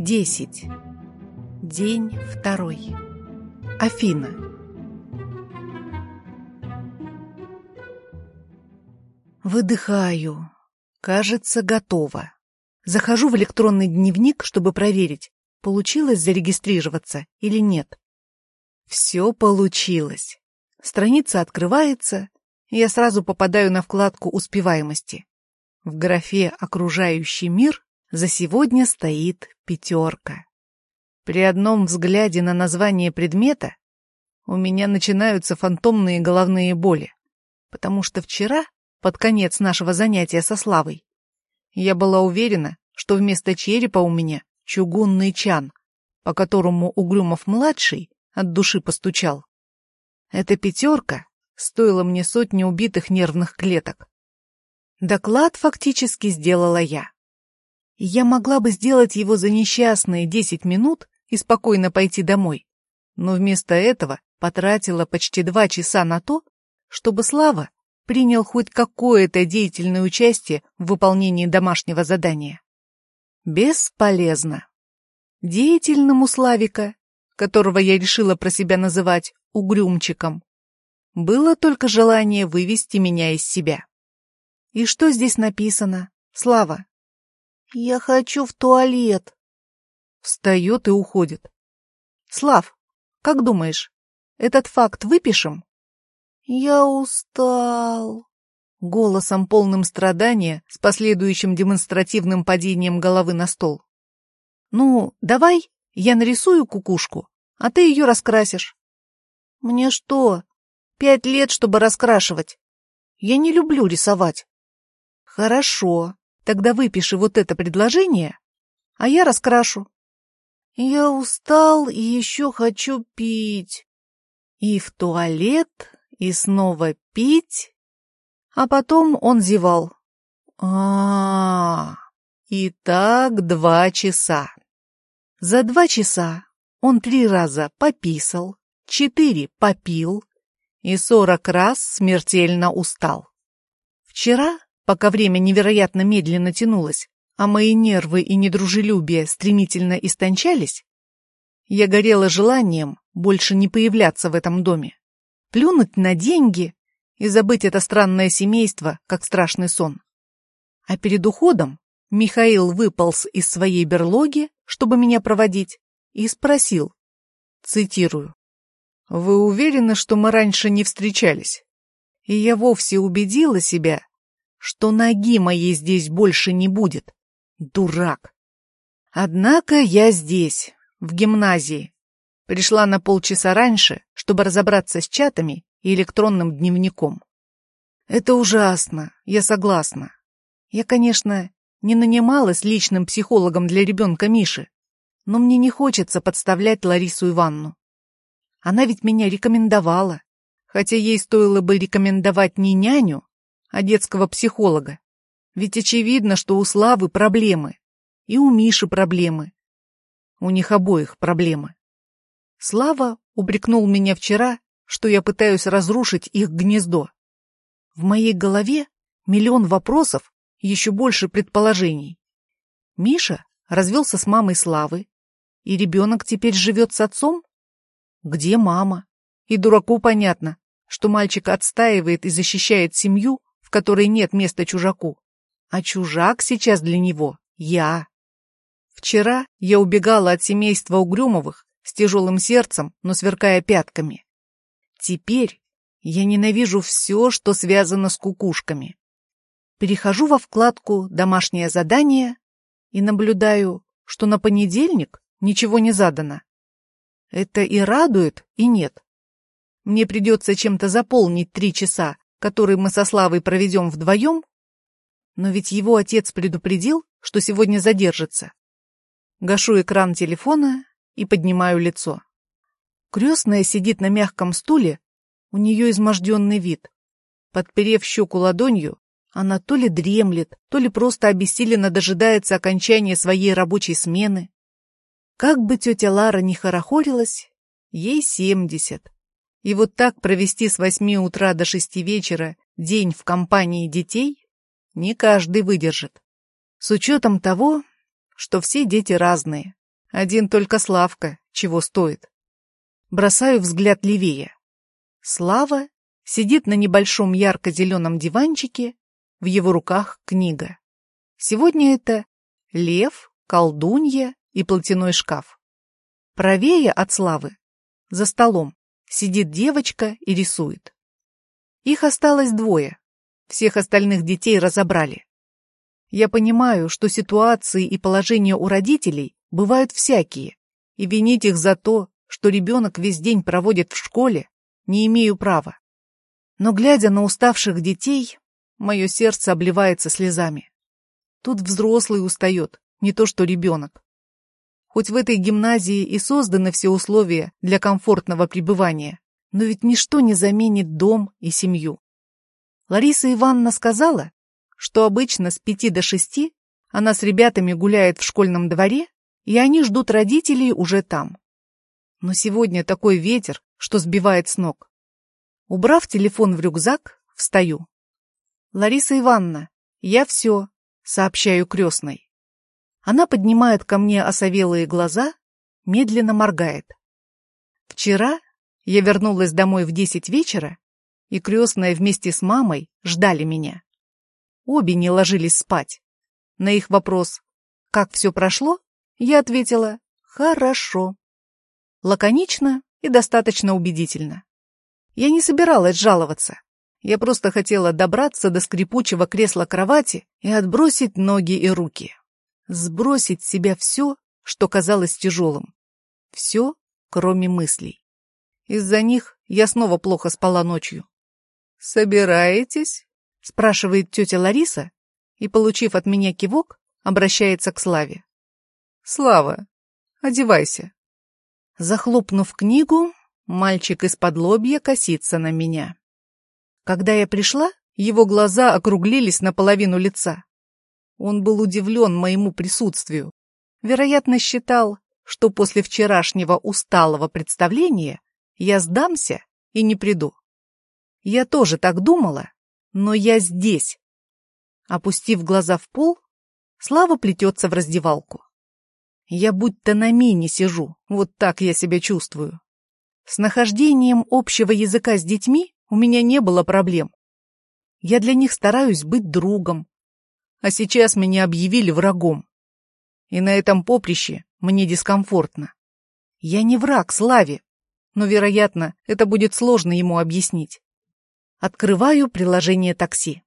Десять. День второй. Афина. Выдыхаю. Кажется, готово. Захожу в электронный дневник, чтобы проверить, получилось зарегистрироваться или нет. Все получилось. Страница открывается, и я сразу попадаю на вкладку успеваемости. В графе «Окружающий мир» за сегодня стоит пятерка. При одном взгляде на название предмета у меня начинаются фантомные головные боли, потому что вчера, под конец нашего занятия со Славой, я была уверена, что вместо черепа у меня чугунный чан, по которому Угрюмов-младший от души постучал. Эта пятерка стоила мне сотни убитых нервных клеток. Доклад фактически сделала я. Я могла бы сделать его за несчастные десять минут и спокойно пойти домой, но вместо этого потратила почти два часа на то, чтобы Слава принял хоть какое-то деятельное участие в выполнении домашнего задания. Бесполезно. Деятельному Славика, которого я решила про себя называть угрюмчиком, было только желание вывести меня из себя. И что здесь написано? Слава. Я хочу в туалет. Встает и уходит. Слав, как думаешь, этот факт выпишем? Я устал. Голосом полным страдания с последующим демонстративным падением головы на стол. Ну, давай, я нарисую кукушку, а ты ее раскрасишь. Мне что, пять лет, чтобы раскрашивать? Я не люблю рисовать. Хорошо, тогда выпиши вот это предложение, а я раскрашу. Я устал и еще хочу пить. И в туалет, и снова пить. А потом он зевал. А, -а, -а. и так два часа. За два часа он три раза пописал, четыре попил и сорок раз смертельно устал. Вчера пока время невероятно медленно тянулось, а мои нервы и недружелюбие стремительно истончались, я горела желанием больше не появляться в этом доме, плюнуть на деньги и забыть это странное семейство, как страшный сон. А перед уходом Михаил выполз из своей берлоги, чтобы меня проводить, и спросил, цитирую, «Вы уверены, что мы раньше не встречались?» И я вовсе убедила себя, что ноги моей здесь больше не будет. Дурак. Однако я здесь, в гимназии. Пришла на полчаса раньше, чтобы разобраться с чатами и электронным дневником. Это ужасно, я согласна. Я, конечно, не нанималась личным психологом для ребенка Миши, но мне не хочется подставлять Ларису Ивановну. Она ведь меня рекомендовала, хотя ей стоило бы рекомендовать не няню, а детского психолога. Ведь очевидно, что у Славы проблемы. И у Миши проблемы. У них обоих проблемы. Слава упрекнул меня вчера, что я пытаюсь разрушить их гнездо. В моей голове миллион вопросов, еще больше предположений. Миша развелся с мамой Славы, и ребенок теперь живет с отцом? Где мама? И дураку понятно, что мальчик отстаивает и защищает семью, в которой нет места чужаку. А чужак сейчас для него — я. Вчера я убегала от семейства Угрюмовых с тяжелым сердцем, но сверкая пятками. Теперь я ненавижу все, что связано с кукушками. Перехожу во вкладку «Домашнее задание» и наблюдаю, что на понедельник ничего не задано. Это и радует, и нет. Мне придется чем-то заполнить три часа, который мы со Славой проведем вдвоем? Но ведь его отец предупредил, что сегодня задержится. Гашу экран телефона и поднимаю лицо. Крестная сидит на мягком стуле, у нее изможденный вид. Подперев щеку ладонью, она то ли дремлет, то ли просто обессиленно дожидается окончания своей рабочей смены. Как бы тетя Лара не хорохорилась, ей семьдесят. И вот так провести с восьми утра до шести вечера день в компании детей не каждый выдержит. С учетом того, что все дети разные, Один только Славка чего стоит. Бросаю взгляд левее. Слава сидит на небольшом ярко-зеленом диванчике, в его руках книга. Сегодня это лев, колдунья и платяной шкаф. Правее от Славы, за столом, сидит девочка и рисует. Их осталось двое, всех остальных детей разобрали. Я понимаю, что ситуации и положения у родителей бывают всякие, и винить их за то, что ребенок весь день проводит в школе, не имею права. Но, глядя на уставших детей, мое сердце обливается слезами. Тут взрослый устает, не то что ребенок. Хоть в этой гимназии и созданы все условия для комфортного пребывания, но ведь ничто не заменит дом и семью. Лариса Ивановна сказала, что обычно с пяти до шести она с ребятами гуляет в школьном дворе, и они ждут родителей уже там. Но сегодня такой ветер, что сбивает с ног. Убрав телефон в рюкзак, встаю. «Лариса Ивановна, я все», — сообщаю крестной. Она поднимает ко мне осовелые глаза, медленно моргает. Вчера я вернулась домой в десять вечера, и крестная вместе с мамой ждали меня. Обе не ложились спать. На их вопрос «Как все прошло?» я ответила «Хорошо». Лаконично и достаточно убедительно. Я не собиралась жаловаться. Я просто хотела добраться до скрипучего кресла кровати и отбросить ноги и руки. Сбросить с себя все, что казалось тяжелым. Все, кроме мыслей. Из-за них я снова плохо спала ночью. «Собираетесь?» спрашивает тетя Лариса и, получив от меня кивок, обращается к Славе. «Слава, одевайся». Захлопнув книгу, мальчик из-под лобья косится на меня. Когда я пришла, его глаза округлились наполовину лица. Он был удивлен моему присутствию. Вероятно, считал, что после вчерашнего усталого представления я сдамся и не приду. Я тоже так думала, но я здесь. Опустив глаза в пол, Слава плетется в раздевалку. Я будто на мине сижу, вот так я себя чувствую. С нахождением общего языка с детьми у меня не было проблем. Я для них стараюсь быть другом. А сейчас меня объявили врагом. И на этом поприще мне дискомфортно. Я не враг Славе, но, вероятно, это будет сложно ему объяснить. Открываю приложение такси.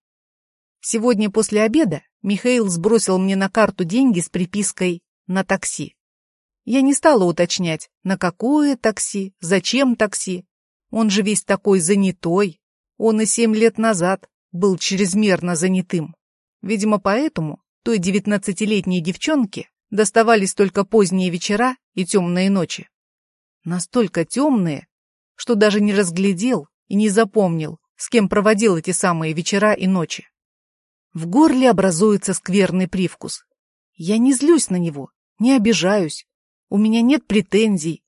Сегодня после обеда Михаил сбросил мне на карту деньги с припиской «на такси». Я не стала уточнять, на какое такси, зачем такси. Он же весь такой занятой. Он и семь лет назад был чрезмерно занятым. Видимо, поэтому той девятнадцатилетней девчонке доставались только поздние вечера и темные ночи. Настолько темные, что даже не разглядел и не запомнил, с кем проводил эти самые вечера и ночи. В горле образуется скверный привкус. Я не злюсь на него, не обижаюсь. У меня нет претензий.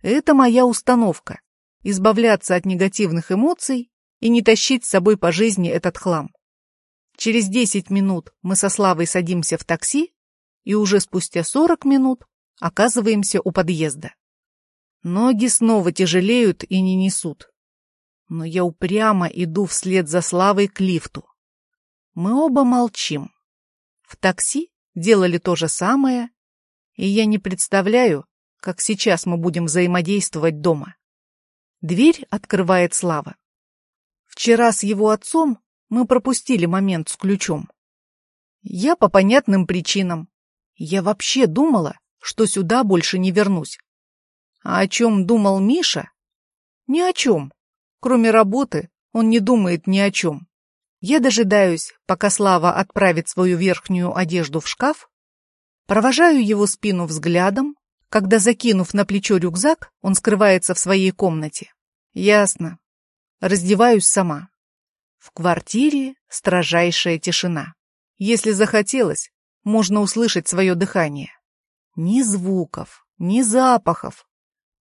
Это моя установка — избавляться от негативных эмоций и не тащить с собой по жизни этот хлам. Через 10 минут мы со Славой садимся в такси, и уже спустя 40 минут оказываемся у подъезда. Ноги снова тяжелеют и не несут но я упрямо иду вслед за Славой к лифту. Мы оба молчим. В такси делали то же самое, и я не представляю, как сейчас мы будем взаимодействовать дома. Дверь открывает Слава. Вчера с его отцом мы пропустили момент с ключом. Я по понятным причинам. Я вообще думала, что сюда больше не вернусь. А о чем думал Миша? Ни о чем. Кроме работы, он не думает ни о чем. Я дожидаюсь, пока Слава отправит свою верхнюю одежду в шкаф, провожаю его спину взглядом, когда, закинув на плечо рюкзак, он скрывается в своей комнате. Ясно. Раздеваюсь сама. В квартире строжайшая тишина. Если захотелось, можно услышать свое дыхание. Ни звуков, ни запахов,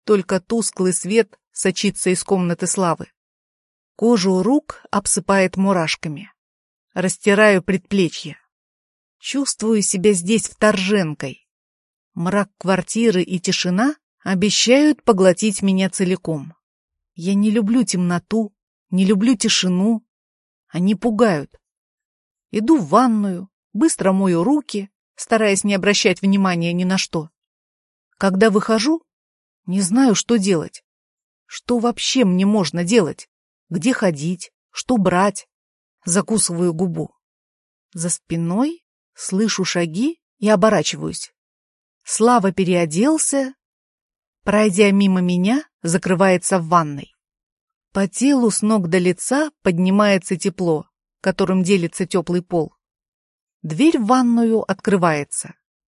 только тусклый свет сочится из комнаты славы. Кожу рук обсыпает мурашками. Растираю предплечье. Чувствую себя здесь вторженкой. Мрак квартиры и тишина обещают поглотить меня целиком. Я не люблю темноту, не люблю тишину. Они пугают. Иду в ванную, быстро мою руки, стараясь не обращать внимания ни на что. Когда выхожу, не знаю, что делать. Что вообще мне можно делать? Где ходить? Что брать? Закусываю губу. За спиной слышу шаги и оборачиваюсь. Слава переоделся, пройдя мимо меня, закрывается в ванной. По телу с ног до лица поднимается тепло, которым делится теплый пол. Дверь в ванную открывается.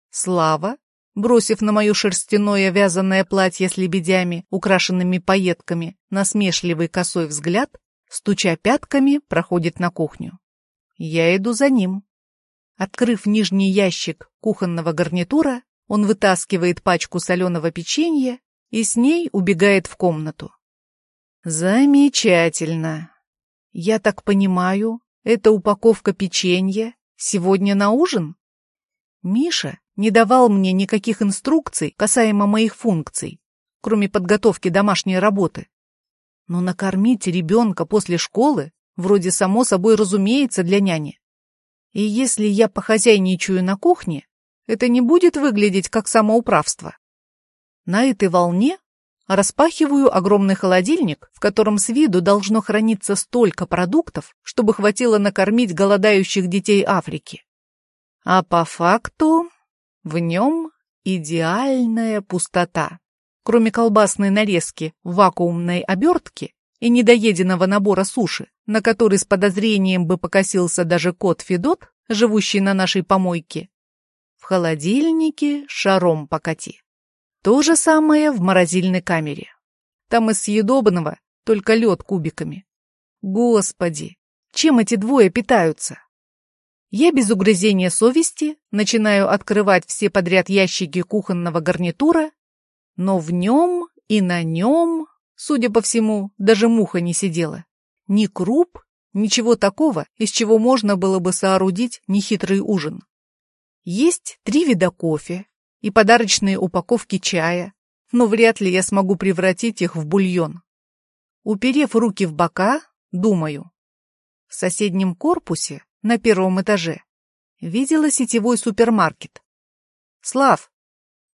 Слава, бросив на мое шерстяное вязаное платье с лебедями, украшенными пайетками, насмешливый косой взгляд, стуча пятками, проходит на кухню. Я иду за ним. Открыв нижний ящик кухонного гарнитура, он вытаскивает пачку соленого печенья и с ней убегает в комнату. Замечательно. Я так понимаю, это упаковка печенья сегодня на ужин? Миша не давал мне никаких инструкций касаемо моих функций, кроме подготовки домашней работы. Но накормить ребенка после школы вроде само собой разумеется для няни. И если я похозяйничаю на кухне, это не будет выглядеть как самоуправство. На этой волне распахиваю огромный холодильник, в котором с виду должно храниться столько продуктов, чтобы хватило накормить голодающих детей Африки. А по факту в нем идеальная пустота. Кроме колбасной нарезки вакуумной обертке и недоеденного набора суши, на который с подозрением бы покосился даже кот Федот, живущий на нашей помойке, в холодильнике шаром покати. То же самое в морозильной камере. Там из съедобного только лед кубиками. Господи, чем эти двое питаются? Я без угрызения совести начинаю открывать все подряд ящики кухонного гарнитура, но в нем и на нем, судя по всему, даже муха не сидела. Ни круп, ничего такого, из чего можно было бы соорудить нехитрый ужин. Есть три вида кофе и подарочные упаковки чая, но вряд ли я смогу превратить их в бульон. Уперев руки в бока, думаю. В соседнем корпусе на первом этаже. Видела сетевой супермаркет. Слав,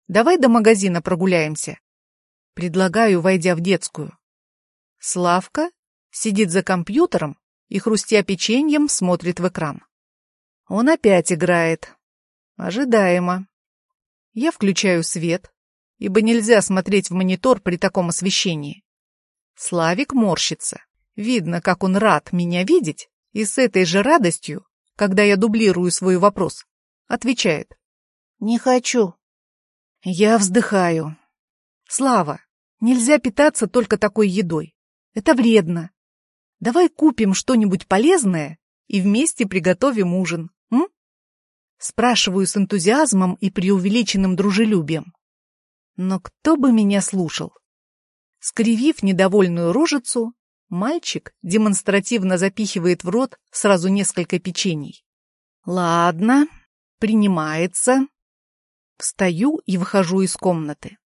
давай до магазина прогуляемся. Предлагаю, войдя в детскую. Славка сидит за компьютером и, хрустя печеньем, смотрит в экран. Он опять играет. Ожидаемо. Я включаю свет, ибо нельзя смотреть в монитор при таком освещении. Славик морщится. Видно, как он рад меня видеть, и с этой же радостью, когда я дублирую свой вопрос, отвечает. «Не хочу». Я вздыхаю. «Слава, нельзя питаться только такой едой. Это вредно. Давай купим что-нибудь полезное и вместе приготовим ужин, м?» Спрашиваю с энтузиазмом и преувеличенным дружелюбием. Но кто бы меня слушал? Скривив недовольную рожицу, Мальчик демонстративно запихивает в рот сразу несколько печений. Ладно, принимается. Встаю и выхожу из комнаты.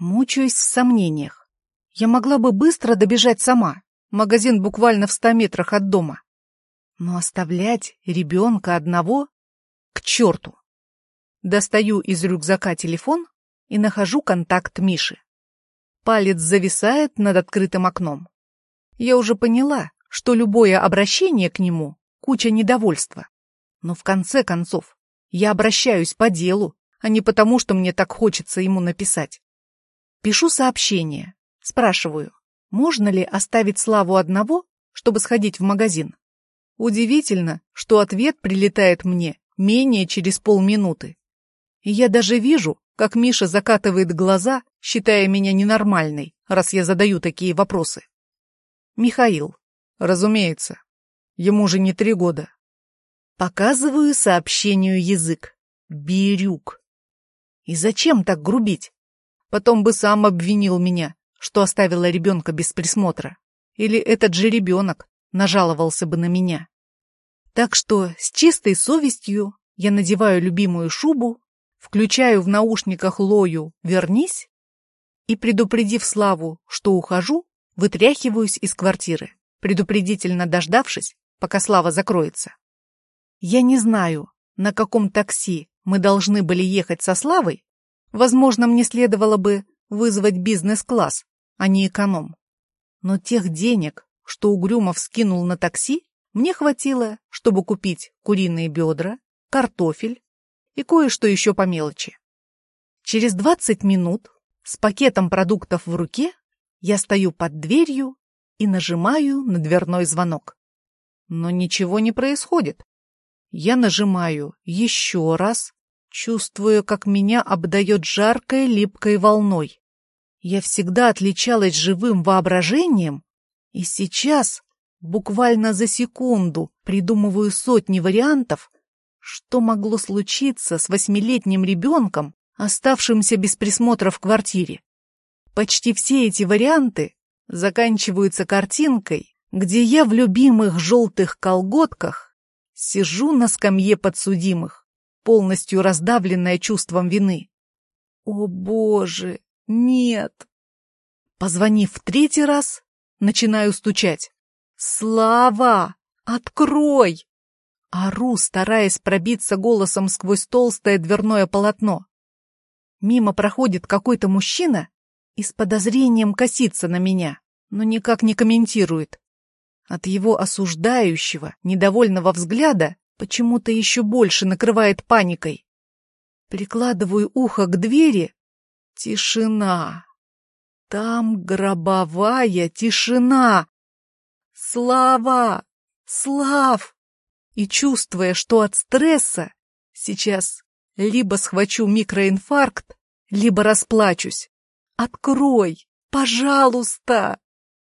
Мучаюсь в сомнениях. Я могла бы быстро добежать сама. Магазин буквально в ста метрах от дома. Но оставлять ребенка одного к черту. Достаю из рюкзака телефон и нахожу контакт Миши. Палец зависает над открытым окном. Я уже поняла, что любое обращение к нему — куча недовольства. Но в конце концов, я обращаюсь по делу, а не потому, что мне так хочется ему написать. Пишу сообщение, спрашиваю, можно ли оставить Славу одного, чтобы сходить в магазин. Удивительно, что ответ прилетает мне менее через полминуты. Я даже вижу, как Миша закатывает глаза, считая меня ненормальной, раз я задаю такие вопросы. Михаил. Разумеется. Ему же не три года. Показываю сообщению язык. Бирюк. И зачем так грубить? Потом бы сам обвинил меня, что оставила ребенка без присмотра. Или этот же ребенок нажаловался бы на меня. Так что с чистой совестью я надеваю любимую шубу, включаю в наушниках Лою «Вернись» и, предупредив Славу, что ухожу, вытряхиваюсь из квартиры, предупредительно дождавшись, пока Слава закроется. Я не знаю, на каком такси мы должны были ехать со Славой. Возможно, мне следовало бы вызвать бизнес-класс, а не эконом. Но тех денег, что Угрюмов скинул на такси, мне хватило, чтобы купить куриные бедра, картофель и кое-что еще по мелочи. Через 20 минут с пакетом продуктов в руке я стою под дверью и нажимаю на дверной звонок. Но ничего не происходит. Я нажимаю еще раз, чувствуя, как меня обдает жаркой липкой волной. Я всегда отличалась живым воображением, и сейчас, буквально за секунду, придумываю сотни вариантов, что могло случиться с восьмилетним ребенком, оставшимся без присмотра в квартире. Почти все эти варианты заканчиваются картинкой, где я в любимых желтых колготках сижу на скамье подсудимых, полностью раздавленная чувством вины. О боже, нет! Позвонив в третий раз, начинаю стучать. «Слава! Открой!» Ору, стараясь пробиться голосом сквозь толстое дверное полотно. Мимо проходит какой-то мужчина и с подозрением косится на меня, но никак не комментирует. От его осуждающего, недовольного взгляда почему-то еще больше накрывает паникой. Прикладываю ухо к двери. Тишина. Там гробовая тишина. Слава! Слав! И чувствуя, что от стресса сейчас либо схвачу микроинфаркт, либо расплачусь. Открой, пожалуйста!